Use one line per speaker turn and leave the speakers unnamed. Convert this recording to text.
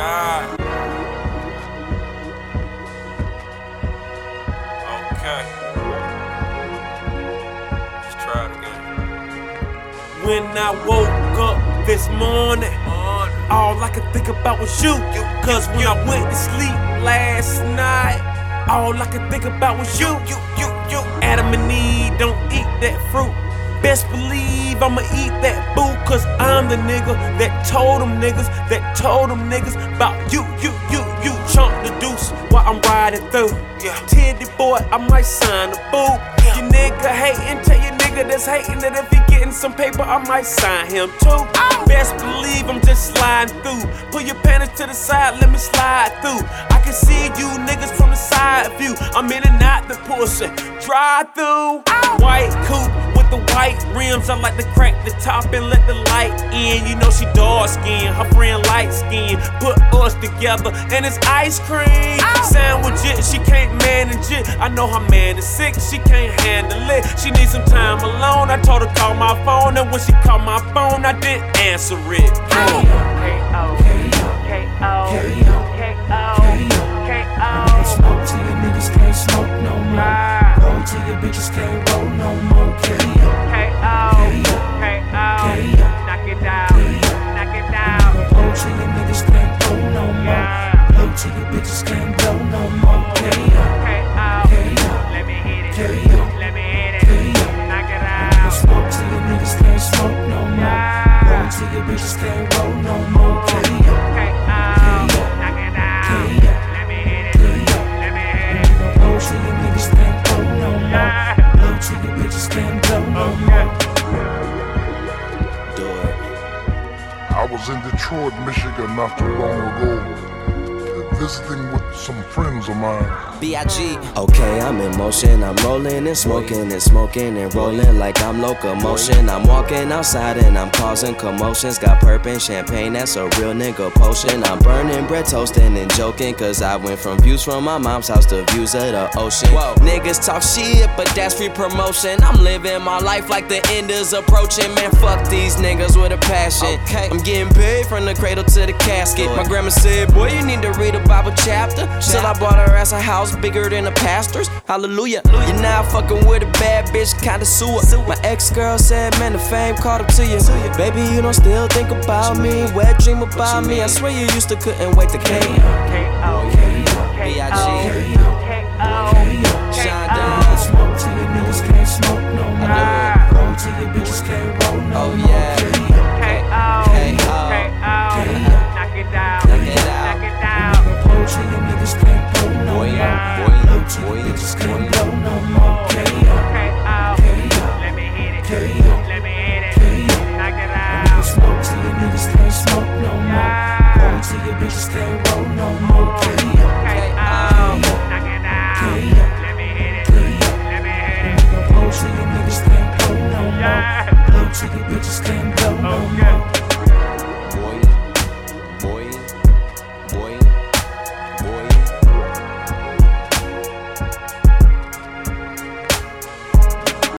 God. Okay. Just try it again.
When I woke up this morning, all I could think about was you. Cause when I went to sleep last night, all I could think about was you. You, you, you. Adam and Eve don't eat that fruit. Best believe I'ma eat that the nigga that told them niggas, that told them niggas about you, you, you, you. Chunk the deuce while I'm riding through. Yeah. Tity Boi, I might sign a boo. You nigga hating, tell your nigga that's hating that if he getting some paper, I might sign him too. Oh. Best believe I'm just sliding through. Pull your panties to the side, let me slide through. I can see you niggas from the side view. I'm in and out the pussy. Drive through. Oh. White coupe the white rims. I like to crack the top and let the light in. You know she dark skin, her friend light skin. Put us together and it's ice cream. Sandwich it, she can't manage it. I know her man is sick, she can't handle it. She needs some time alone. I told her call my phone, and when she called my phone, I didn't answer it.
Till your bitches can't blow no more. K.O. Smoke till your niggas can't smoke no more. Roll till your bitches can't roll no more. K.O. Roll till your niggas can't roll no more. Blow till your bitches can't blow no more.
I was in Detroit, Michigan not too long ago, visiting with some friends of mine.
B.I.G. Okay, I'm in motion. I'm rolling and smoking and smoking and rolling like I'm locomotion. I'm walking outside and I'm causing commotions. Got perp and champagne, that's a real nigga potion. I'm burning bread, toasting and joking. Cause I went from views from my mom's house to views of the ocean. Whoa, Niggas talk shit, but that's free promotion. I'm living my life like the end is approaching. Man, fuck these niggas with a passion. I'm getting paid from the cradle to the casket. My grandma said, Boy, you need to read a Bible chapter. So I bought her ass a house bigger than a pastor's. Hallelujah. You're now fucking with a bad bitch, kinda sewer. My ex girl said, Man, the fame caught up to you. Baby, you don't still think about me. Wet dream about me. I swear you used to couldn't wait to came. B.I.G. Shine down.
Smoke till your niggas can't smoke no more. Ah. Roll till your bitches can't roll no
oh,
more. Oh,
yeah.
Blow till your bitches more.